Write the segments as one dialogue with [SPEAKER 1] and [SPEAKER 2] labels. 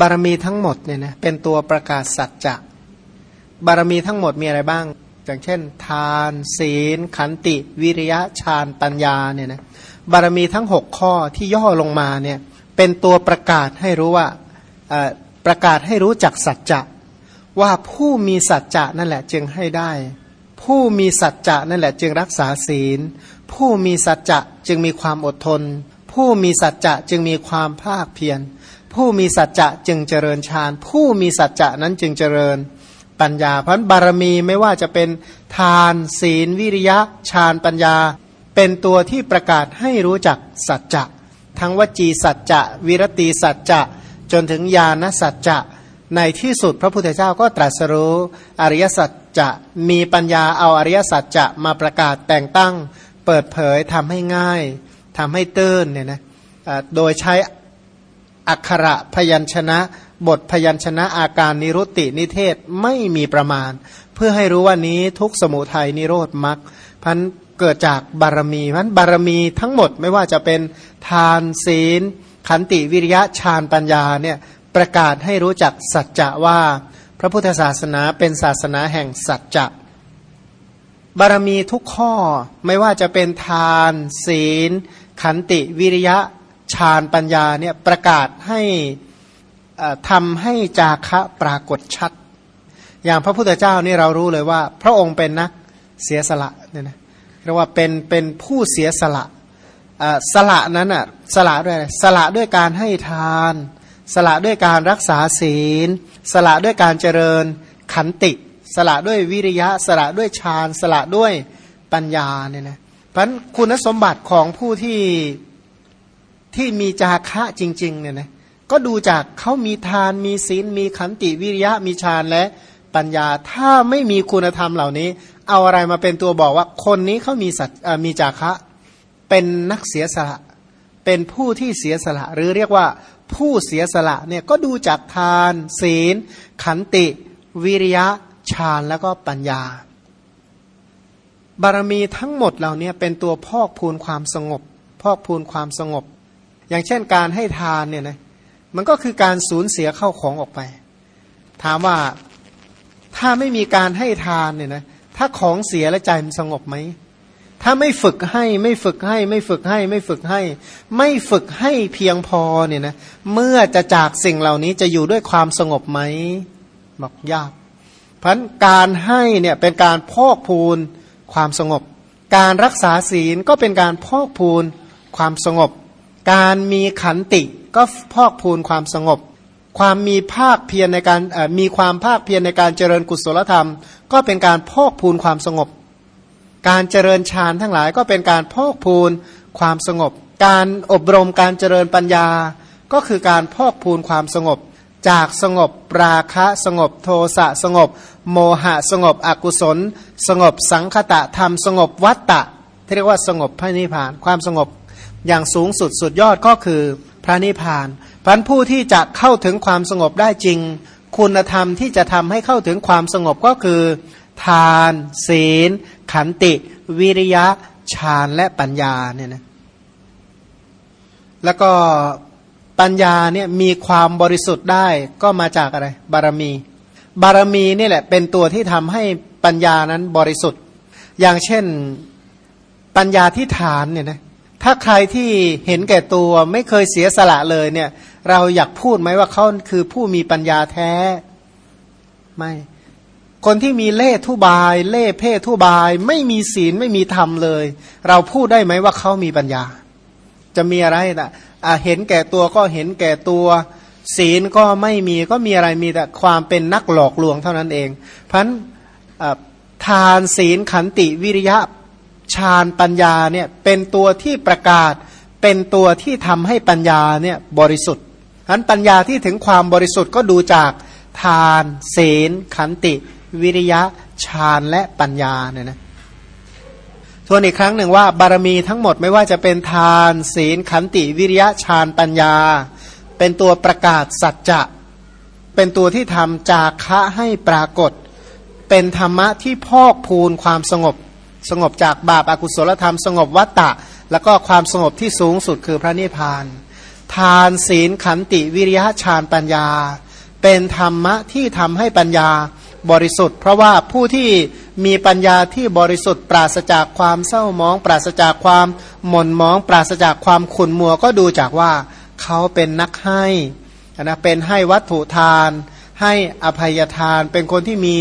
[SPEAKER 1] บารมีทั้งหมดเนี่ยนะเป็นตัวประกาศสัจจะบารมีทั้งหมดมีอะไรบ้าง อย่างเช่น ทาน ศีล ขันติ วิริยะฌานปัญญาเนี่ยนะบารมีทั้ง 6 ข้อที่ย่อลงมาเนี่ยเป็นตัวประกาศให้รู้ว่าประกาศให้รู้จักสัจจะว่าผู้มีสัจจะนั่นแหละจึงให้ได้ ผู้มีสัจจะนั่นแหละจึงรักษาศีล ผู้มีสัจจะจึงมีความอดทน ผู้มีสัจจะจึงมีความภาคเพียร ผู้มีสัจจะจึงเจริญฌาน ผู้มีสัจจะนั้นจึงเจริญปัญญาเพราะบารมีไม่ว่าจะเป็นทานศีลวิริยะฌานปัญญา เป็นตัวที่ประกาศให้รู้จักสัจจะทั้งวจีสัจจะวิรติสัจจะจนถึงญาณสัจจะในที่สุดพระพุทธเจ้าก็ตรัสรู้อริยสัจจะมีปัญญาเอาอริยสัจจะมาประกาศแต่งตั้ง เปิดเผยทำให้ง่ายทำให้ตื้นเนี่ยนะโดยใช้ อักขระพยัญชนะ บทพยัญชนะอาการนิรุตตินิเทศไม่มีประมาณ เพื่อให้รู้ว่านี้ทุกสมุทัยนิโรธมรรคพันเกิดจากบารมีพันบารมีทั้งหมดไม่ว่าจะเป็นทานศีล ขันติวิริยะฌานปัญญาเนี่ยประกาศให้รู้จักสัจจะว่า พระพุทธศาสนาเป็นศาสนาแห่งสัจจะบารมีทุกข้อไม่ว่าจะเป็นทาน ศีล ขันติวิริยะ ฌานปัญญาเนี่ยประกาศให้ทำให้จาคะปรากฏชัด อย่างพระพุทธเจ้านี่เรารู้เลยว่า พระองค์เป็นนักเสียสละเนี่ยนะเรียกว่าเป็นเป็นผู้เสียสละสละนั้นอะสละด้วยสละด้วยการให้ทาน สละด้วยการรักษาศีล สละด้วยการเจริญขันติ สละด้วยวิริยะ สละด้วยฌาน สละด้วยปัญญาเนี่ยนะเพราะคุณสมบัติของผู้ที่ ที่มีจาคะจริงๆเนี่ยนะก็ดูจากเขามีทานมีศีลมีขันติวิริยะมีฌานและปัญญาถ้าไม่มีคุณธรรมเหล่านี้ เอาอะไรมาเป็นตัวบอกว่าคนนี้เขามีสัตมีจาคะ เป็นนักเสียสละ เป็นผู้ที่เสียสละ หรือเรียกว่าผู้เสียสละเนี่ยก็ดูจากทาน ศีล ขันติ วิริยะฌานแล้วก็ปัญญา บารมีทั้งหมดเหล่านี้เป็นตัวพอกพูนความสงบ พอกพูนความสงบ อย่างเช่นการให้ทานเนี่ยนะมันก็คือการสูญเสียเข้าของออกไป ถามว่าถ้าไม่มีการให้ทานเนี่ยนะถ้าของเสียแล้วใจมันสงบไหมถ้าไม่ฝึกให้ไม่ฝึกให้ ไม่ฝึกให้ ไม่ฝึกให้ ไม่ฝึกให้เพียงพอเนี่ยนะเมื่อจะจากสิ่งเหล่านี้จะอยู่ด้วยความสงบไหมบอกยากเพราะการให้เนี่ยเป็นการพอกพูนความสงบ การรักษาศีลก็เป็นการพอกพูนความสงบ การมีขันติก็พอกพูนความสงบ ความมีภาคเพียรในการมีความภาคเพียรในการเจริญกุศลธรรม ก็เป็นการพอกพูนความสงบ การเจริญฌานทั้งหลายก็เป็นการพอกพูนความสงบ การอบรมการเจริญปัญญา ก็คือการพอกพูนความสงบ จากสงบปราคะสงบ โทสะสงบ โมหะสงบอกุศล สงบสังคตะธรรมสงบวัตตะที่เรียกว่าสงบพระนิพพานความสงบ อย่างสูงสุดสุดยอดก็คือพระนิพพานพันผู้ที่จะเข้าถึงความสงบได้จริง คุณธรรมที่จะทำให้เข้าถึงความสงบก็คือ ทาน ศีล ขันติ วิริยะฌานและปัญญาเนี่ยนะแล้วก็ปัญญาเนี่ยมีความบริสุทธิ์ได้ก็มาจากอะไร บารมี บารมีนี่แหละเป็นตัวที่ทำให้ปัญญานั้นบริสุทธิ์ อย่างเช่นปัญญาที่ฐานเนี่ยนะ ถ้าใครที่เห็นแก่ตัวไม่เคยเสียสละเลยเนี่ย เราอยากพูดไหมว่าเขาคือผู้มีปัญญาแท้ ไม่ คนที่มีเล่ทุบาย เล่เพ่ทุบาย ไม่มีศีลไม่มีธรรมเลย เราพูดได้ไหมว่าเขามีปัญญา จะมีอะไรนะ่ะเห็นแก่ตัวก็เห็นแก่ตัว ศีลก็ไม่มีก็มีอะไรมีแต่ความเป็นนักหลอกลวงเท่านั้นเอง เพราะนั้นทานศีลขันติวิริยะ ฌานปัญญาเนี่ยเป็นตัวที่ประกาศ เป็นตัวที่ทำให้ปัญญาเนี่ยบริสุทธิ์ฉะนั้นปัญญาที่ถึงความบริสุทธิ์ก็ดูจากทาน ศีล ขันติ วิริยะฌานและปัญญาเนี่ยนะทวนอีกครั้งหนึ่งว่าบารมีทั้งหมดไม่ว่าจะเป็นทาน ศีล ขันติวิริยะฌานปัญญา เป็นตัวประกาศสัจจะเป็นตัวที่ทำจาคะให้ปรากฏ เป็นธรรมะที่พอกพูนความสงบ สงบจากบาปอากุศลธรรม สงบวัตตะ แล้วก็ความสงบที่สูงสุดคือพระนิพพาน ทานศีลขันติวิริยะฌานปัญญา เป็นธรรมะที่ทำให้ปัญญาบริสุทธิ์ เพราะว่าผู้ที่มีปัญญาที่บริสุทธิ์ ปราศจากความเศร้ามอง ปราศจากความหม่นมอง ปราศจากความขุนมัวก็ดูจากว่าเขาเป็นนักให้นะเป็นให้วัตถุทาน ให้อภัยทาน เป็นคนที่มี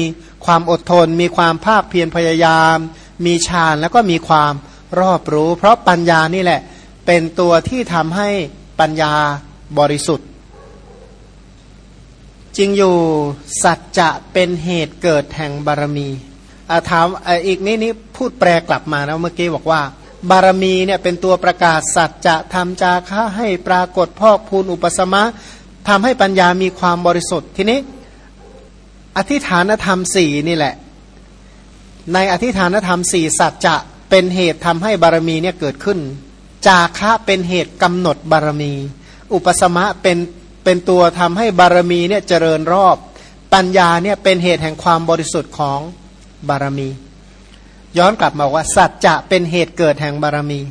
[SPEAKER 1] ความอดทน มีความภาคเพียรพยายาม มีฌานแล้วก็มีความรอบรู้ เพราะปัญญานี่แหละ เป็นตัวที่ทำให้ปัญญาบริสุทธิ์ จริงอยู่สัจจะเป็นเหตุเกิดแห่งบารมีอาถามอีกนี้นี้พูดแปลกลับมานะเมื่อกี้บอกว่า บารมีเนี่ยเป็นตัวประกาศสัจจะทำจาค่าให้ปรากฏพอกพูนอุปสมะทำให้ปัญญามีความบริสุทธิ์ทีนี้ อธิฐานธรรมสี่นี่แหละ ในอธิฐานธรรมสี่สัจจะเป็นเหตุทำให้บารมีเนี่ยเกิดขึ้น จาคะเป็นเหตุกำหนดบารมี อุปสมะเป็นเป็นตัวทำให้บารมีเนี่ยเจริญรอบ ปัญญาเนี่ยเป็นเหตุแห่งความบริสุทธิ์ของบารมี ย้อนกลับมาว่า สัจจะเป็นเหตุเกิดแห่งบารมี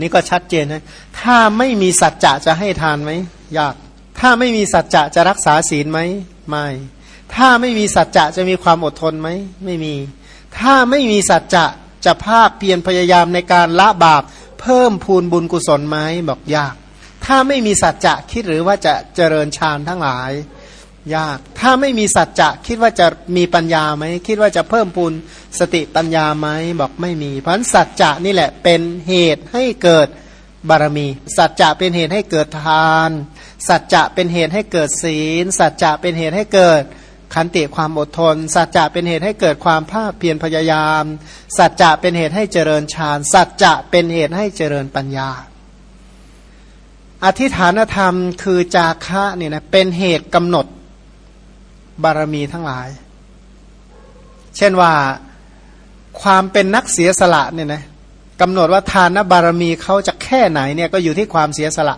[SPEAKER 1] นี่ก็ชัดเจนนะถ้าไม่มีสัจจะจะให้ทานไหมยาก ถ้าไม่มีสัจจะจะรักษาศีลไหมไม่ ถ้าไม่มีสัจจะจะมีความอดทนไหมไม่มี ถ้าไม่มีสัจจะจะภาคเพียรพยายามในการละบาป เพิ่มพูนบุญกุศลไหมบอกยาก ถ้าไม่มีสัจจะคิดหรือว่าจะเจริญฌานทั้งหลาย ยาก ถ้าไม่มีสัจจะคิดว่าจะมีปัญญาไหมคิดว่าจะเพิ่มพูนสติปัญญาไหมบอกไม่มี เพราะสัจจะนี่แหละเป็นเหตุให้เกิดบารมี สัจจะเป็นเหตุให้เกิดทาน สัจจะเป็นเหตุให้เกิดศีล สัจจะเป็นเหตุให้เกิด ขันติความอดทน สัจจะเป็นเหตุให้เกิดความภาคเพียรพยายาม สัจจะเป็นเหตุให้เจริญฌาน สัจจะเป็นเหตุให้เจริญปัญญา อธิฐานธรรมคือจาคะเนี่ยนะเป็นเหตุกำหนดบารมีทั้งหลาย เช่นว่าความเป็นนักเสียสละเนี่ยนะกำหนดว่าทานบารมีเขาจะแค่ไหนเนี่ยก็อยู่ที่ความเสียสละ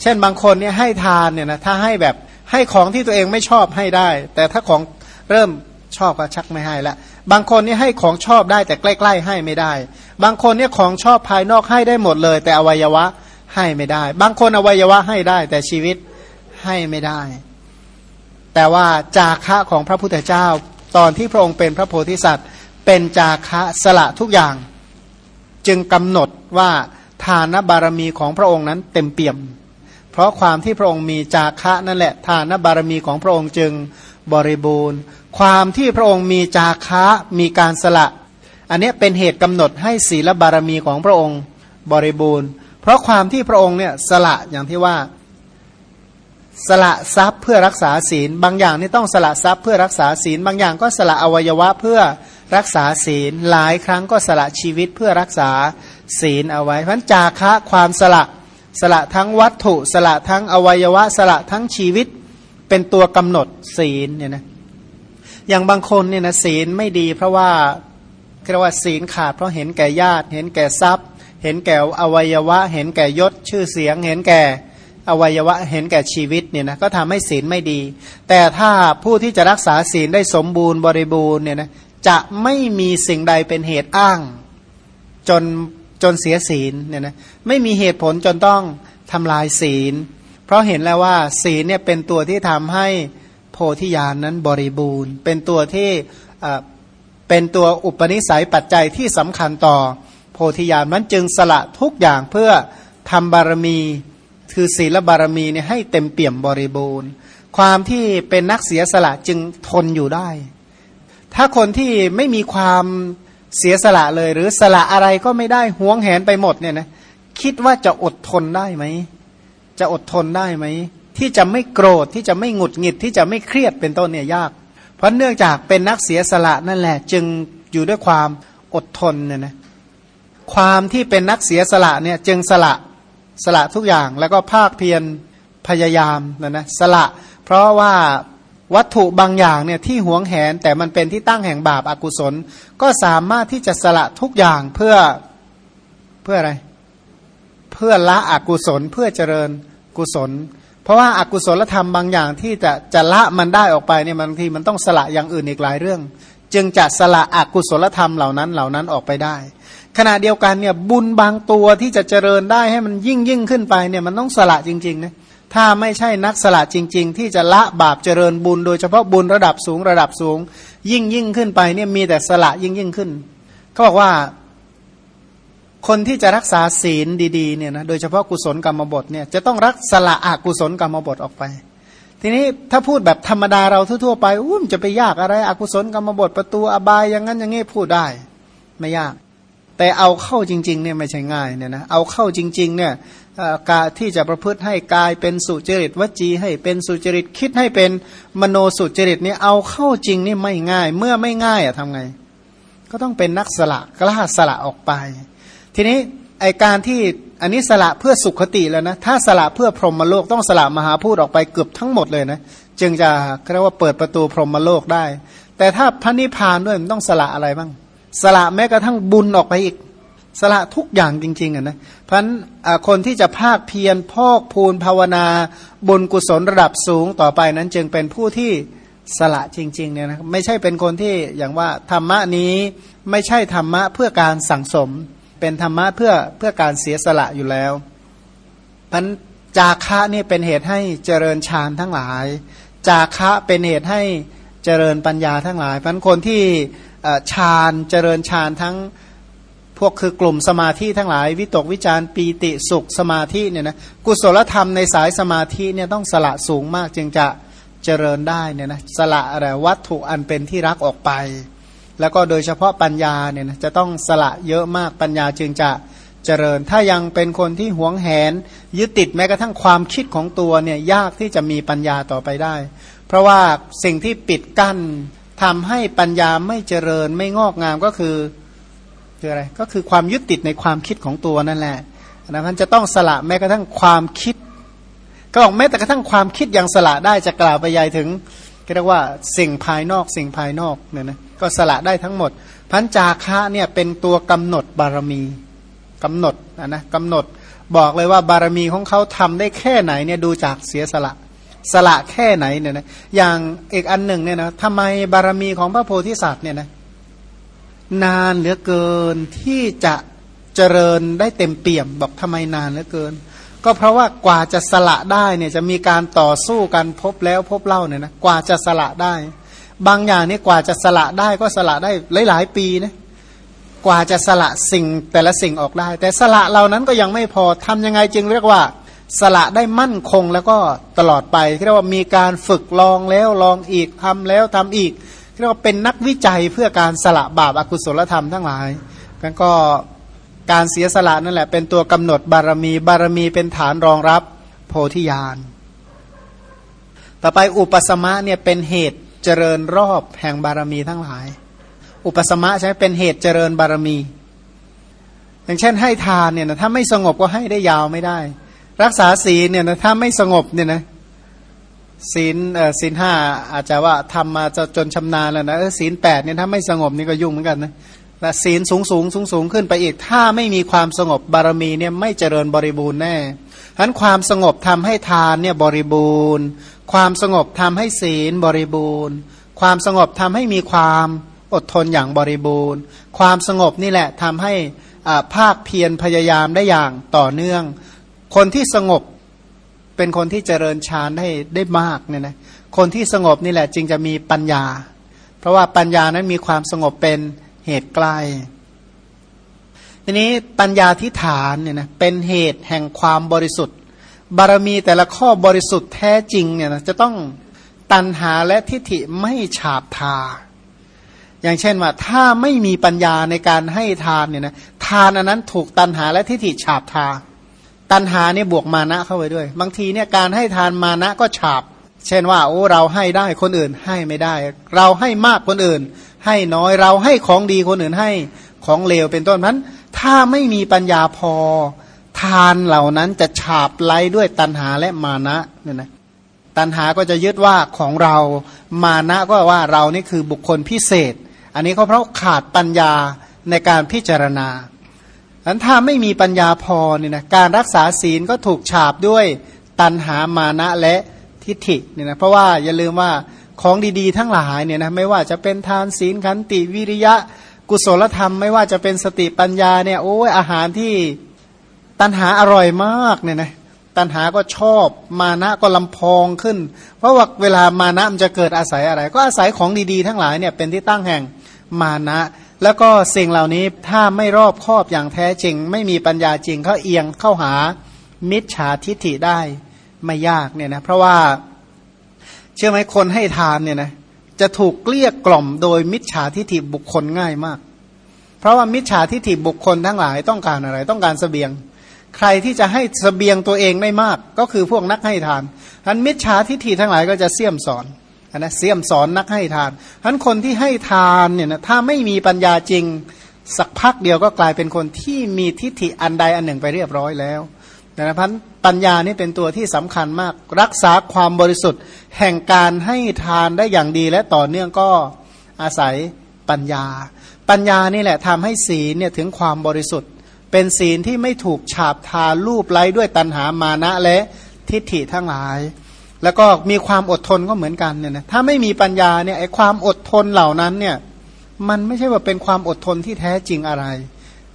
[SPEAKER 1] เช่นบางคนเนี่ยให้ทานเนี่ยนะถ้าให้แบบ ให้ของที่ตัวเองไม่ชอบให้ได้ แต่ถ้าของเริ่มชอบก็ชักไม่ให้ละ บางคนนี่ให้ของชอบได้แต่ใกล้ ๆ ให้ไม่ได้ บางคนเนี่ยของชอบภายนอกให้ได้หมดเลย แต่อวัยวะให้ไม่ได้ บางคนอวัยวะให้ได้ แต่ชีวิตให้ไม่ได้ แต่ว่าจาคะของพระพุทธเจ้า ตอนที่พระองค์เป็นพระโพธิสัตว์ เป็นจาคะสละทุกอย่าง จึงกำหนดว่าทานบารมีของพระองค์นั้นเต็มเปี่ยม ราะความที่พระองค์มีจาคะนั่นแหละทานบารมีของพระองค์จึงบริบูรณ์ ความที่พระองค์มีจาคะมีการสละ อันนี้เป็นเหตุกำหนดให้ศีลบารมีของพระองค์บริบูรณ์ เพราะความที่พระองค์เนี่ยสละอย่างที่ว่าสละทรัพย์เพื่อรักษาศีล บางอย่างนี่ต้องสละทรัพย์เพื่อรักษาศีล บางอย่างก็สละอวัยวะเพื่อรักษาศีล หลายครั้งก็สละชีวิตเพื่อรักษาศีลเอาไว้เพราะจาคะความสละ สละทั้งวัตถุสละทั้งอวัยวะ สละทั้งชีวิตเป็นตัวกำหนดศีลเนี่ยนะอย่างบางคนเนี่ยนะศีลไม่ดีเพราะว่าเรียกว่าศีลขาดเพราะเห็นแก่ญาติ เห็นแก่ทรัพย์ เห็นแก่อวัยวะ เห็นแก่ยศชื่อเสียง เห็นแก่อวัยวะเห็นแก่ชีวิตเนี่ยนะก็ทำให้ศีลไม่ดี แต่ถ้าผู้ที่จะรักษาศีลได้สมบูรณ์บริบูรณ์เนี่ยนะจะไม่มีสิ่งใดเป็นเหตุอ้าง จน จนเสียศีลเนี่ยนะไม่มีเหตุผลจนต้องทำลายศีล เพราะเห็นแล้วว่า ศีลเนี่ยเป็นตัวที่ทำให้โพธิญาณนนั้นบริบูรณ์ เป็นตัวที่เป็นตัวอุปนิสัยปัจจัยที่สำคัญต่อ โพธิญาณมันจึงสละทุกอย่างเพื่อทำบารมีคือศีลบารมีเนี่ยให้เต็มเปี่ยมบริบูรณ์ ความที่เป็นนักเสียสละจึงทนอยู่ได้ ถ้าคนที่ไม่มีความ เสียสละเลย หรือสละอะไรก็ไม่ได้หวงแหนไปหมดเนี่ยนะคิดว่าจะอดทนได้ไหมจะอดทนได้ไหมที่จะไม่โกรธที่จะไม่หงุดหงิดที่จะไม่เครียดเป็นต้นเนี่ยยาก เพราะเนื่องจากเป็นนักเสียสละนั่นแหละ จึงอยู่ด้วยความอดทนเนี่ยนะความที่เป็นนักเสียสละเนี่ยจึงสละสละทุกอย่างแล้วก็ภาคเพียรพยายามนะนะสละ เพราะว่า วัตถุบางอย่างเนี่ยที่หวงแหนแต่มันเป็นที่ตั้งแห่งบาปอากุศล ก็สามารถที่จะสละทุกอย่างเพื่อเพื่ออะไร เพื่อละอกุศลเพื่อเจริญกุศล เพราะว่าอากุศลธรรมบางอย่างที่จะจะละมันได้ออกไปเนี่ยบางทีมันต้องสละอย่างอื่นอีกหลายเรื่อง จึงจะสละอกุศลธรรมเหล่านั้นเหล่านั้นออกไปได้ ขณะเดียวกันเนี่ยบุญบางตัวที่จะเจริญได้ให้มันยิ่งยิ่งขึ้นไปเนี่ยมันต้องสละจริงๆนะ ถ้าไม่ใช่นักสละจริง ๆ ที่จะละบาปเจริญบุญ โดยเฉพาะบุญระดับสูงระดับสูง ยิ่งยิ่งขึ้นไปเนี่ยมีแต่สละยิ่งยิ่งขึ้นเขาบอกว่า คนที่จะรักษาศีลดีๆเนี่ยนะโดยเฉพาะกุศลกรรมบทเนี่ยจะต้องรักสละอกุศลกรรมบทออกไป ทีนี้ถ้าพูดแบบธรรมดาเราทั่วๆไปอุ้มจะไปยากอะไร อกุศลกรรมบทประตูอบายอย่างนั้นอย่างนี้พูดได้ ไม่ยาก แต่เอาเข้าจริง ๆ เนี่ยไม่ใช่ง่ายเนี่ยนะเอาเข้าจริง ๆ เนี่ย กาที่จะประพฤติให้กายเป็นสุจริตวจีให้เป็นสุจริตคิดให้เป็นมโนสุจริตเนี่ยเอาเข้าจริงนี่ไม่ง่าย เมื่อไม่ง่ายอะทำไง ก็ต้องเป็นนักสละกล้าสละออกไป ทีนี้ไอการที่อันนี้สละเพื่อสุขติแล้วนะ ถ้าสละเพื่อพรหมโลกต้องสละมหาพูดออกไปเกือบทั้งหมดเลยนะ จึงจะเรียกว่าเปิดประตูพรหมโลกได้ แต่ถ้าพระนิพพานด้วยมันต้องสละอะไรบ้าง สละแม้กระทั่งบุญออกไปอีก สละทุกอย่างจริงๆอะนะเพราะฉะนั้นคนที่จะภาคเพียรพอกพูนภาวนาบุญกุศลระดับสูงต่อไปนั้นจึงเป็นผู้ที่สละจริงๆเนี่ยนะไม่ใช่เป็นคนที่อย่างว่าธรรมะนี้ไม่ใช่ธรรมะเพื่อการสั่งสม เป็นธรรมะเพื่อเพื่อการเสียสละอยู่แล้วพันจาคะนี่เป็นเหตุให้เจริญฌานทั้งหลาย จาคะเป็นเหตุให้เจริญปัญญาทั้งหลายพันคนที่ฌานเจริญฌานทั้ง พวกคือกลุ่มสมาธิทั้งหลาย วิตกวิจารปีติสุขสมาธิเนี่ยนะกุศลธรรมในสายสมาธิเนี่ยต้องสละสูงมากจึงจะเจริญได้เนี่ยนะสละอะไรวัตถุอันเป็นที่รักออกไป แล้วก็โดยเฉพาะปัญญาเนี่ยนะจะต้องสละเยอะมากปัญญาจึงจะเจริญ ถ้ายังเป็นคนที่หวงแหน ยึดติดแม้กระทั่งความคิดของตัวเนี่ยยากที่จะมีปัญญาต่อไปได้ เพราะว่าสิ่งที่ปิดกั้นทำให้ปัญญาไม่เจริญไม่งอกงามก็คือ คืออะไรก็คือความยึดติดในความคิดของตัวนั่นแหละนะมันจะต้องสละแม้กระทั่งความคิด ก็บอกแม้แต่กระทั่งความคิดยังสละได้จะกล่าวไปยายถึงเรียกว่าสิ่งภายนอกสิ่งภายนอกเนี่ยนะก็สละได้ทั้งหมด พันจาคะเนี่ยเป็นตัวกำหนดบารมีกำหนดนะนะกำหนดบอกเลยว่าบารมีของเขาทำได้แค่ไหนเนี่ยดูจากเสียสละสละแค่ไหนเนี่ยนะอย่างอีกอันหนึ่งเนี่ยนะทำไมบารมีของพระโพธิสัตว์เนี่ยนะ นานเหลือเกินที่จะเจริญได้เต็มเปี่ยม บอกทำไมนานเหลือเกิน ก็เพราะว่ากว่าจะสละได้เนี่ยจะมีการต่อสู้กันพบแล้วพบเล่าเนี่ยนะกว่าจะสละได้ บางอย่างนี่กว่าจะสละได้ก็สละได้หลาย ๆ ปีนะกว่าจะสละสิ่งแต่ละสิ่งออกได้ แต่สละเหล่านั้นก็ยังไม่พอทำยังไงจึงเรียกว่า สละได้มั่นคงแล้วก็ตลอดไปเรียกว่ามีการฝึกลองแล้วลองอีกทำแล้วทำอีก เรียกว่าเป็นนักวิจัยเพื่อการสละบาปอากุศลธรรมทั้งหลายกันก็การเสียสละนั่นแหละ เป็นตัวกำหนดบารมี บารมีเป็นฐานรองรับโพธิญาณ ต่อไปอุปสมะเนี่ยเป็นเหตุเจริญรอบแห่งบารมีทั้งหลาย อุปสมะใช่เป็นเหตุเจริญบารมี อย่างเช่นให้ทานเนี่ยนะถ้าไม่สงบก็ให้ได้ยาวไม่ได้ รักษาศีลเนี่ยนะถ้าไม่สงบเนี่ยนะ ศีลเอ่อศีลห้าอาจจะว่าทำมาจะจนชำนาญแล้วนะศีลแปดเนี่ยถ้าไม่สงบนี่ก็ยุ่งเหมือนกันนะและศีลสูงสูงสูงสูงขึ้นไปอีก ถ้าไม่มีความสงบบารมีเนี่ยไม่เจริญบริบูรณ์แน่ฉะนั้นความสงบทำให้ทานเนี่ยบริบูรณ์ ความสงบทำให้ศีลบริบูรณ์ ความสงบทำให้มีความอดทนอย่างบริบูรณ์ ความสงบนี่แหละทำให้ภาคเพียรพยายามได้อย่างต่อเนื่อง คนที่สงบ เป็นคนที่เจริญฌานได้ได้มากเนี่ยนะคนที่สงบนี่แหละจึงจะมีปัญญา เพราะว่าปัญญานั้นมีความสงบเป็นเหตุใกล้ทีนี้ปัญญาที่ฐานเนี่ยนะเป็นเหตุแห่งความบริสุทธิ์ บารมีแต่ละข้อบริสุทธิ์แท้จริงเนี่ยนะจะต้องตันหาและทิฏฐิไม่ฉาบทา อย่างเช่นว่าถ้าไม่มีปัญญาในการให้ทานเนี่ยนะทานอันนั้นถูกตันหาและทิฏฐิฉาบทา ตันหาเนี่ยบวกมานะเข้าไปด้วย บางทีเนี่ยการให้ทานมานะก็ฉาบ เช่นว่าโอ้เราให้ได้คนอื่นให้ไม่ได้ เราให้มากคนอื่น ให้น้อยเราให้ของดีคนอื่นให้ของเลวเป็นต้นนั้น ถ้าไม่มีปัญญาพอ ทานเหล่านั้นจะฉาบไล้ด้วยตัณหาและมานะเนี่ยนะตัณหาก็จะยึดว่าของเรามานะก็ว่าเรานี่คือบุคคลพิเศษ อันนี้ก็เพราะขาดปัญญาในการพิจารณา อันถ้าไม่มีปัญญาพอเนี่ยนะการรักษาศีลก็ถูกฉาบด้วยตัณหามานะและทิฏฐิเนี่ยนะเพราะว่าอย่าลืมว่าของดีๆ ทั้งหลายเนี่ยนะไม่ว่าจะเป็นทานศีลขันติวิริยะ กุศลธรรม ไม่ว่าจะเป็นสติปัญญาเนี่ยโอ้ยอาหารที่ตัณหาอร่อยมากเนี่ยนะตัณหาก็ชอบมานะก็ลำพองขึ้น เพราะว่าเวลามานะมันจะเกิดอาศัยอะไร ก็อาศัยของดีๆ ทั้งหลายเนี่ยเป็นที่ตั้งแห่งมานะ แล้วก็สิ่งเหล่านี้ถ้าไม่รอบครอบอย่างแท้จริง ไม่มีปัญญาจริงเขาเอียงเข้าหามิจฉาทิฐิได้ไม่ยากเนี่ยนะเพราะว่าเชื่อไหมคนให้ทานเนี่ยนะจะถูกเกลี้ยกล่อมโดยมิจฉาทิฐิบุคคลง่ายมาก เพราะว่ามิจฉาทิฐิบุคคลทั้งหลายต้องการอะไร ต้องการสเสบียง ใครที่จะให้สเสบียงตัวเองได้มาก ก็คือพวกนักให้ทานอันมิจฉาทิฐิทั้งหลายก็จะเสี่ยมสอน นะเสี่ยมสอนนักให้ทานอันคนที่ให้ทานเนี่ยนะถ้าไม่มีปัญญาจริง สักพักเดียวก็กลายเป็นคนที่มีทิฏฐิอันใดอันหนึ่งไปเรียบร้อยแล้วนะพันปัญญานี่เป็นตัวที่สำคัญมาก รักษาความบริสุทธิ์ แห่งการให้ทานได้อย่างดีและต่อเนื่องก็อาศัยปัญญา ปัญญานี่แหละทำให้ศีลเนี่ยถึงความบริสุทธิ์ เป็นศีลที่ไม่ถูกฉาบทารูปไล้ด้วยตัณหามานะและทิฏฐิทั้งหลาย แล้วก็มีความอดทนก็เหมือนกันเนี่ยนะถ้าไม่มีปัญญาเนี่ยไอ้ความอดทนเหล่านั้นเนี่ยมันไม่ใช่ว่าเป็นความอดทนที่แท้จริงอะไร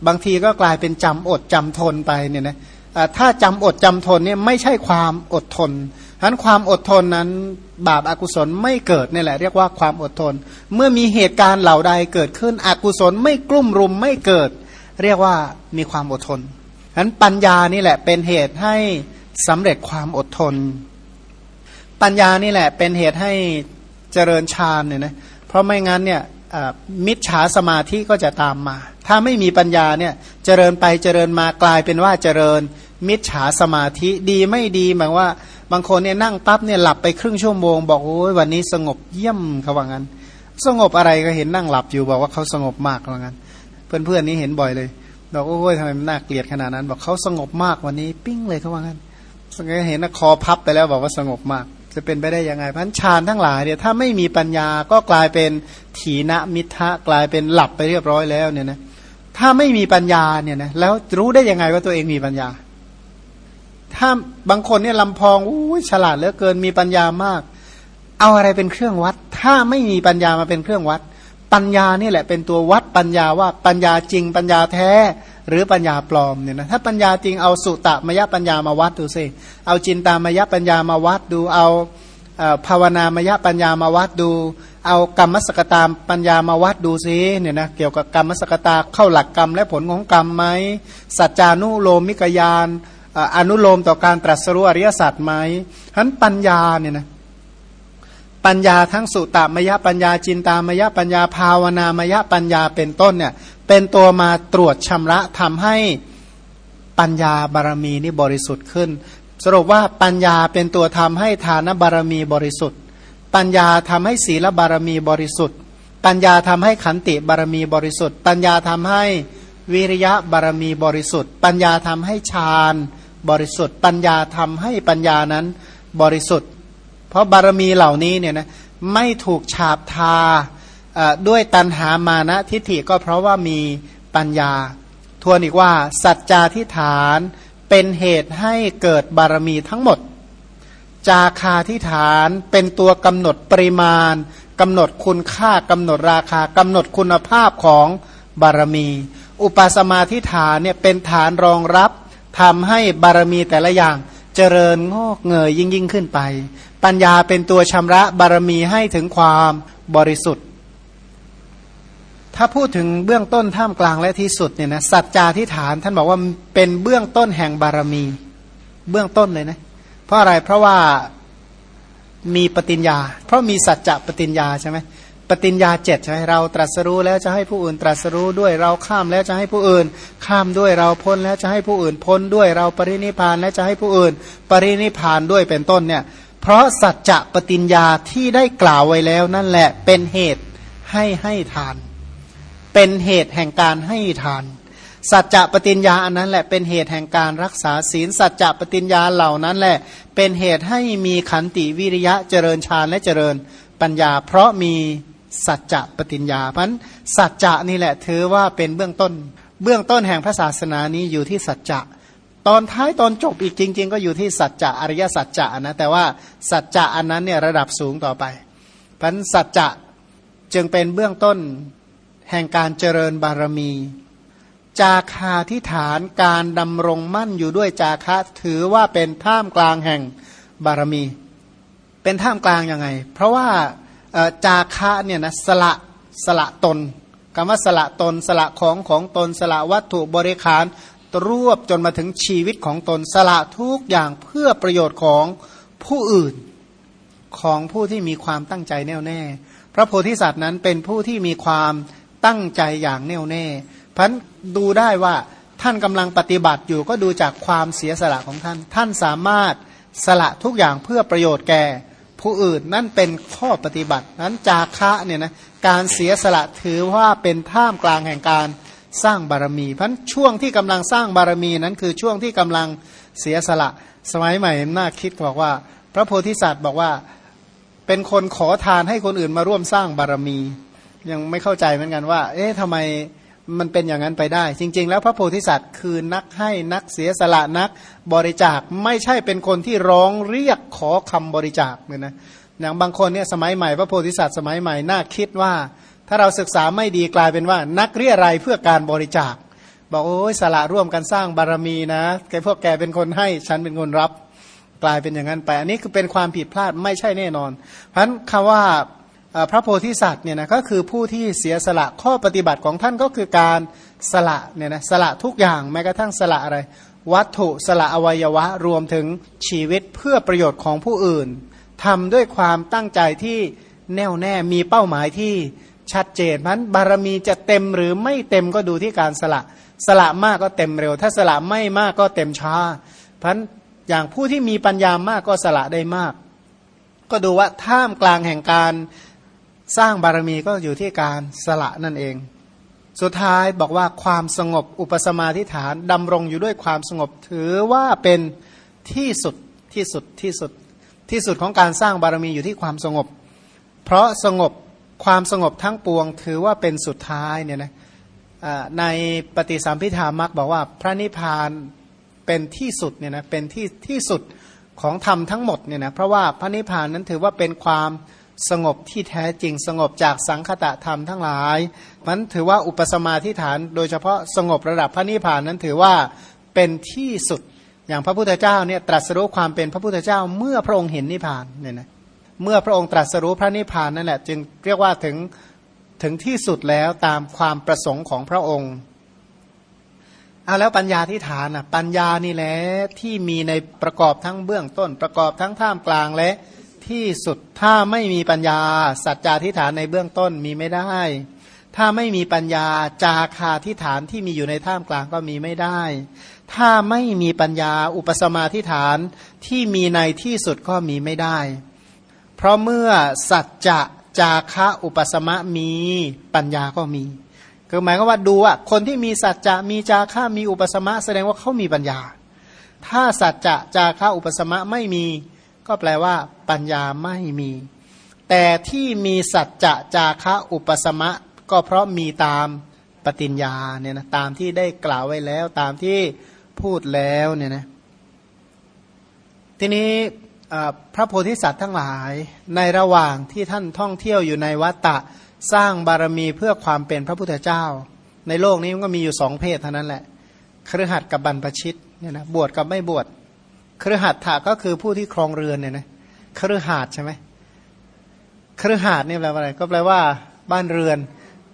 [SPEAKER 1] บางทีก็กลายเป็นจำอดจำทนไปเนี่ยนะถ้าจำอดจำทนเนี่ยไม่ใช่ความอดทนฉะนั้นความอดทนนั้นบาปอากุศลไม่เกิดนี่แหละ เรียกว่าความอดทน เมื่อมีเหตุการณ์เหล่าใดเกิดขึ้นอกุศลไม่กลุ่มรุมไม่เกิด เรียกว่ามีความอดทนฉะนั้นปัญญานี่แหละเป็นเหตุให้สำเร็จความอดทน ปัญญานี่แหละเป็นเหตุให้เจริญฌานเนี่ยนะเพราะไม่งั้นเนี่ยมิจฉาสมาธิก็จะตามมา ถ้าไม่มีปัญญาเนี่ยเจริญไปเจริญมากลายเป็นว่าเจริญมิจฉาสมาธิดีไม่ดีหมายว่า บางคนเนี่ยนั่งปั๊บเนี่ยหลับไปครึ่งชั่วโมง บอกโอ้ยวันนี้สงบเยี่ยมเขาว่างั้น สงบอะไรก็เห็นนั่งหลับอยู่บอกว่าเขาสงบมากว่างั้น เพื่อนเพื่อนนี้เห็นบ่อยเลยบอกโอ้ยทำไมมันน่าเกลียดขนาดนั้น บอกเขาสงบมากวันนี้ ปิ้งเลยเขาว่างั้นสังเกตเห็นนะคอพับไปแล้วบอกว่าสงบมาก จะเป็นไปได้ยังไงพันชานทั้งหลายเนี่ยถ้าไม่มีปัญญาก็กลายเป็นถีนมิทะกลายเป็นหลับไปเรียบร้อยแล้วเนี่ยนะถ้าไม่มีปัญญาเนี่ยนะแล้วรู้ได้ยังไงว่าตัวเองมีปัญญา ถ้าบางคนเนี่ยลำพองอู้ฉลาดเหลือเกินมีปัญญามาก เอาอะไรเป็นเครื่องวัด ถ้าไม่มีปัญญามาเป็นเครื่องวัด ปัญญานี่แหละเป็นตัววัดปัญญาว่าปัญญาจริงปัญญาแท้ หรือปัญญาปลอมเนี่ยนะถ้าปัญญาจริงเอาสุตตมยปัญญามาวัดดูสิเอาจินตามยปัญญามาวัดดูเอาภาวนามยปัญญามาวัดดู เอากรรมสกตามปัญญามาวัดดูซิเนี่ยนะเกี่ยวกับกรรมสกตาเข้าหลักกรรมและผลของกรรมไหมสัจจานุโลมิกยานอนุโลมต่อการตรัสรู้อริยสัจไหมฉะนั้นปัญญาเนี่ยนะปัญญาทั้งสุตตมยปัญญาจินตามยปัญญาภาวนามยปัญญาเป็นต้นเนี่ย เป็นตัวมาตรวจชำระทำให้ปัญญาบารมีนี่บริสุทธิ์ขึ้น สรุปว่าปัญญาเป็นตัวทำให้ฐานบารมีบริสุทธิ์ ปัญญาทำให้ศีลบารมีบริสุทธิ์ ปัญญาทำให้ขันติบารมีบริสุทธิ์ ปัญญาทำให้วิริยะบารมีบริสุทธิ์ ปัญญาทำให้ฌานบริสุทธิ์ ปัญญาทำให้ปัญญานั้นบริสุทธิ์ เพราะบารมีเหล่านี้เนี่ยนะไม่ถูกฉาบทา ด้วยตันหามานะทิฏฐิก็เพราะว่ามีปัญญา ทวนอีกว่า สัจจาทิฐานเป็นเหตุให้เกิดบารมีทั้งหมด จาคาทิฐานเป็นตัวกำหนดปริมาณกำหนดคุณค่ากำหนดราคากำหนดคุณภาพของบารมี อุปสมาทิฐานเนี่ยเป็นฐานรองรับทำให้บารมีแต่ละอย่างเจริญงอกเงยยิ่งยิ่งขึ้นไป ปัญญาเป็นตัวชำระบารมีให้ถึงความบริสุทธิ์ ถ้าพูดถึงเบื้องต้นท่ามกลางและที่สุดเนี่ยนะสัจจาทิฐาน ท่านบอกว่าเป็นเบื้องต้นแห่งบารมี เบื้องต้นเลยนะ เพราะอะไรเพราะว่ามีปฏิญญา เพราะมีสัจจะปฏิญญาใช่ไหมปฏิญญาเจ็ดใช่ไหมเราตรัสรู้แล้วจะให้ผู้อื่นตรัสรู้ด้วยเราข้ามแล้วจะให้ผู้อื่น ข้ามด้วยเราพ้นแล้วจะให้ผู้อื่นพ้นด้วยเราปรินิพานแล้วจะให้ผู้อื่น ปรินิพานด้วยเป็นต้นเนี่ย เพราะสัจจะปฏิญญาที่ได้กล่าวไว้แล้วนั่นแหละเป็นเหตุให้ให้ทาน เป็นเหตุแห่งการให้ทาน สัจจะปฏิญญาอันนั้นแหละเป็นเหตุแห่งการรักษาศีล สัจจะปฏิญญาเหล่านั้นแหละ เป็นเหตุให้มีขันติวิริยะเจริญฌานและเจริญปัญญา เพราะมีสัจจะปฏิญญาเพราะสัจจะนี่แหละถือว่าเป็นเบื้องต้น เบื้องต้นแห่งพระศาสนานี้อยู่ที่สัจจะตอนท้ายตอนจบอีกจริง ๆ ก็อยู่ที่สัจจะอริยสัจจะนะแต่ว่าสัจจะอันนั้นเนี่ยระดับสูงต่อไปเพราะสัจจะจึงเป็นเบื้องต้น แห่งการเจริญบารมี จาคาที่ฐานการดำรงมั่นอยู่ด้วยจาคะถือว่าเป็นท่ามกลางแห่งบารมี เป็นท่ามกลางยังไง เพราะว่าจาคะเนี่ยนะสละสละตนคำว่าสละตนสละของของตนสละวัตถุบริขารรวบจนมาถึงชีวิตของตนสละทุกอย่างเพื่อประโยชน์ของผู้อื่นของผู้ที่มีความตั้งใจแน่วแน่ พระโพธิสัตว์นั้นเป็นผู้ที่มีความ ตั้งใจอย่างแน่วแน่พันดูได้ว่าท่านกำลังปฏิบัติอยู่ก็ดูจากความเสียสละของท่าน ท่านสามารถสละทุกอย่างเพื่อประโยชน์แก่ ผู้อื่นนั่นเป็นข้อปฏิบัตินั้นจาคะเนี่ยนะการเสียสละถือว่าเป็นท่ามกลางแห่งการสร้างบารมีเพราะช่วงที่กำลังสร้างบารมีนั้นคือช่วงที่กำลังเสียสละ สมัยใหม่น่าคิดบอกว่า พระโพธิสัตว์บอกว่าเป็นคนขอทานให้คนอื่นมาร่วมสร้างบารมี ยังไม่เข้าใจเหมือนกันว่า เอ๊ะทำไมมันเป็นอย่างนั้นไปได้ จริง ๆ แล้วพระโพธิสัตว์คือนักให้นักเสียสละนักบริจาคไม่ใช่เป็นคนที่ร้องเรียกขอคำบริจาคเนี่ยนะอย่างบางคนเนี่ยสมัยใหม่พระโพธิสัตว์สมัยใหม่น่าคิดว่า ถ้าเราศึกษาไม่ดีกลายเป็นว่า นักเรียอะไรเพื่อการบริจาค บอกโอ้ยสละร่วมกันสร้างบารมีนะแกพวกแกเป็นคนให้ฉันเป็นคนรับ กลายเป็นอย่างนั้นไป อันนี้คือเป็นความผิดพลาดไม่ใช่แน่นอน เพราะฉะนั้นคำว่า พระโพธิสัตว์เนี่ยนะก็คือผู้ที่เสียสละข้อปฏิบัติของท่านก็คือการสละเนี่ยนะสละทุกอย่างแม้กระทั่งสละอะไร วัตถุสละอวัยวะรวมถึงชีวิตเพื่อประโยชน์ของผู้อื่นทำด้วยความตั้งใจที่แน่วแน่มีเป้าหมายที่ชัดเจนมันบารมีจะเต็มหรือไม่เต็มก็ดูที่การสละ สละมากก็เต็มเร็ว ถ้าสละไม่มากก็เต็มช้าเพราะอย่างผู้ที่มีปัญญามากก็สละได้มาก ก็ดูว่าท่ามกลางแห่งการ สร้างบารมีก็อยู่ที่การสละนั่นเอง สุดท้ายบอกว่าความสงบอุปสมาธิฐานดำรงอยู่ด้วยความสงบถือว่าเป็นที่สุดที่สุดที่สุดที่สุดของการสร้างบารมีอยู่ที่ความสงบ เพราะสงบความสงบทั้งปวง ถือว่าเป็นสุดท้ายเนี่ยนะในปฏิสัมพิธามักบอกว่าพระนิพพานเป็นที่สุดเนี่ยนะเป็นที่ที่สุดของธรรมทั้งหมดเนี่ยนะเพราะว่าพระนิพพานนั้นถือว่าเป็นความ สงบที่แท้จริงสงบจากสังคตะธรรมทั้งหลายมันถือว่าอุปสมาธิฐาน โดยเฉพาะสงบระดับพระนิพพานนั้นถือว่าเป็นที่สุดอย่างพระพุทธเจ้าเนี่ยตรัสรู้ความเป็นพระพุทธเจ้าเมื่อพระองค์เห็นนิพพานเนี่ยนะเมื่อพระองค์ตรัสรู้พระนิพพานนั่นแหละจึงเรียกว่าถึงถึงที่สุดแล้วตามความประสงค์ของพระองค์เอาแล้วปัญญาที่ฐานอะปัญญานี่แหละที่มีในประกอบทั้งเบื้องต้น ประกอบทั้งท่ามกลางและ ที่สุดถ้าไม่มีปัญญา สัจจาทิฐานในเบื้องต้นมีไม่ได้ ถ้าไม่มีปัญญาจาคาทิฐานที่มีอยู่ในท่ามกลางก็มีไม่ได้ ถ้าไม่มีปัญญาอุปสมาทิฐานที่มีในที่สุดก็มีไม่ได้ เพราะเมื่อสัจจะจาคะอุปสมะมีปัญญาก็มีคือหมายก็ว่าดูว่าคนที่มีสัจจะมีจาค่ามีอุปสมะแสดงว่าเขามีปัญญา ถ้าสัจจะจาค่าอุปสมะไม่มี ก็แปลว่า ปัญญาไม่มี แต่ที่มีสัจจะจาค่าอุปสมะ ก็เพราะมีตามปฏิญญาเนี่ยนะตามที่ได้กล่าวไว้แล้วตามที่พูดแล้วเนี่ยนะทีนี้พระโพธิสัตว์ทั้งหลายในระหว่างที่ท่านท่องเที่ยวอยู่ในวัตตะสร้างบารมีเพื่อความเป็นพระพุทธเจ้า ในโลกนี้มันก็มีอยู่สองเพศเท่านั้นแหละครหัสกับบรรพชิตเนี่ยนะบวชกับไม่บวช ครือหัสถาก็คือผู้ที่ครองเรือนเนี่ยนะครือหัสใช่ไหมครือหัสนี่แปลว่าอะไร ก็แปลว่า บ้านเรือน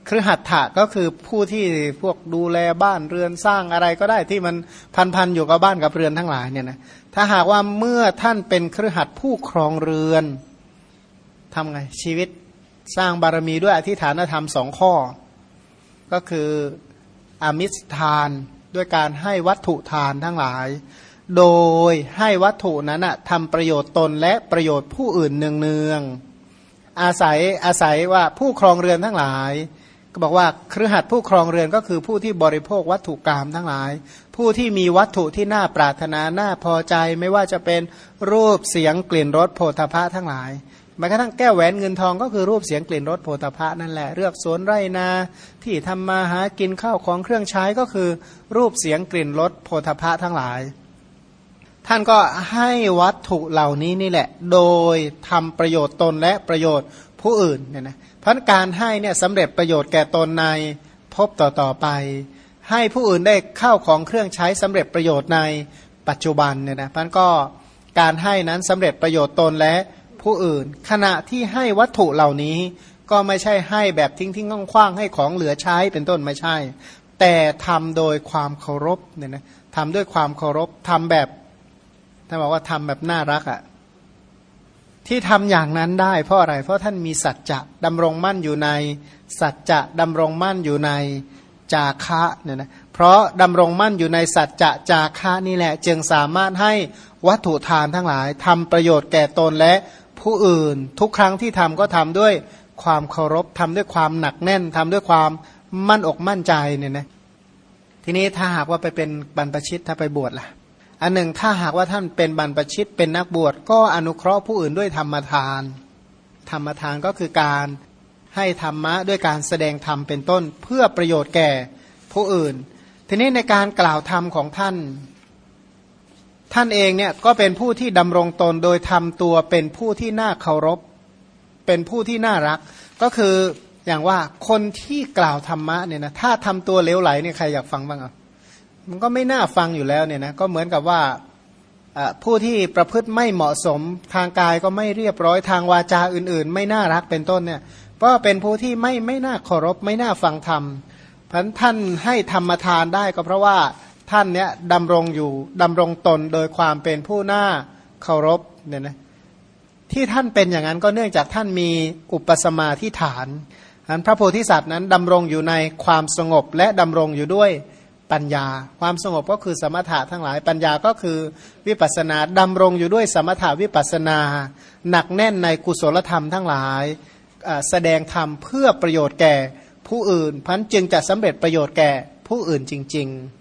[SPEAKER 1] ครือหัสถะก็คือผู้ที่พวกดูแลบ้านเรือนสร้างอะไรก็ได้ที่มันพันๆอยู่กับบ้านกับเรือนทั้งหลายเนี่ยนะถ้าหากว่าเมื่อท่านเป็นครือหัสผู้ครองเรือนทำไงชีวิตสร้างบารมีด้วยอธิฐานธรรมสองข้อ ก็คืออมิสทานด้วยการให้วัตถุทานทั้งหลาย โดยให้วัตถุนั้นทำประโยชน์ตนและประโยชน์ผู้อื่นเนืองๆอาศัยอาศัยว่าผู้ครองเรือนทั้งหลาย ก็บอกว่าครือขัดผู้ครองเรือนก็คือผู้ที่บริโภควัตถุกรรมทั้งหลาย ผู้ที่มีวัตถุที่น่าปรารถนาน่าพอใจไม่ว่าจะเป็นรูปเสียงกลิ่นรสโผฏฐะทั้งหลายแม้กระทั่งแก้วแหวนเงินทองก็คือรูปเสียงกลิ่นรสโผฏฐะนั่นแหละเลือกสวนไร่นา ที่ทำมาหากินข้าวของเครื่องใช้ก็คือ รูปเสียงกลิ่นรสโผฏฐะทั้งหลาย ท่านก็ให้วัตถุเหล่านี้นี่แหละ โดยทำประโยชน์ตนและประโยชน์ผู้อื่นเนี่ยนะพราะการให้เนี่ยสำเร็จประโยชน์แก่ตนในพบต่อต่อไป ให้ผู้อื่นได้เข้าของเครื่องใช้สำเร็จประโยชน์ในปัจจุบันเนี่ยนะพันก็การให้นั้นสำเร็จประโยชน์ตนและผู้อื่น ขณะที่ให้วัตถุเหล่านี้ก็ไม่ใช่ให้แบบทิ้งทิ้งคว้างให้ของเหลือใช้เป็นต้นไม่ใช่ แต่ทำโดยความเคารพเนี่ยนะทำด้วยความเคารพทำแบบ ถ้านบอกว่าทำแบบน่ารักอะ่ะที่ทำอย่างนั้นได้ เพราะอะไร เพราะท่านมีสัจจะดำรงมั่นอยู่ใน สัจจะดำรงมั่นอยู่ในจาคะเนี่ยนะเพราะดำรงมั่นอยู่ในสัจจะจาคะนี่แหละ จึงสามารถให้วัตถุทานทั้งหลายทำประโยชน์แก่ตนและผู้อื่น ทุกครั้งที่ทำก็ทำด้วยความเคารพทำด้วยความหนักแน่นทำด้วยความมั่นอกมั่นใจเนี่ยนะทีนี้ถ้าหากว่าไปเป็นบรรพชิตถ้าไปบวชล่ะ อันหนึ่งถ้าหากว่าท่านเป็นบรรพชิตเป็นนักบวชก็อนุเคราะห์ผู้อื่นด้วยธรรมทาน ธรรมทานก็คือการให้ธรรมะด้วยการแสดงธรรมเป็นต้นเพื่อประโยชน์แก่ผู้อื่น ทีนี้ในการกล่าวธรรมของท่าน ท่านเองเนี่ยก็เป็นผู้ที่ดำรงตนโดยทำตัวเป็นผู้ที่น่าเคารพ เป็นผู้ที่น่ารัก ก็คืออย่างว่าคนที่กล่าวธรรมะเนี่ยนะถ้าทำตัวเลวไหลเนี่ยใครอยากฟังบ้างอะ มันก็ไม่น่าฟังอยู่แล้วเนี่ยนะก็เหมือนกับว่าผู้ที่ประพฤติไม่เหมาะสมทางกายก็ไม่เรียบร้อยทางวาจาอื่น ๆ ไม่น่ารักเป็นต้นเนี่ยเพราะเป็นผู้ที่ไม่ไม่น่าเคารพไม่น่าฟังธรรมพันท่านให้ธรรมทานได้ก็เพราะว่าท่านเนี้ยดำรงอยู่ดำรงตนโดยความเป็นผู้น่าเคารพเนี่ยนะที่ท่านเป็นอย่างนั้นก็เนื่องจากท่านมีอุปสมาธิฐานอันพระโพธิสัตว์นั้นดำรงอยู่ในความสงบและดำรงอยู่ด้วย ปัญญา ความสงบก็คือสมถะทั้งหลาย ปัญญาก็คือวิปัสนาดำรงอยู่ด้วยสมถะวิปัสนา หนักแน่นในกุศลธรรมทั้งหลายแสดงธรรมเพื่อประโยชน์แก่ผู้อื่นพันจึงจะสำเร็จประโยชน์แก่ผู้อื่นจริง ๆ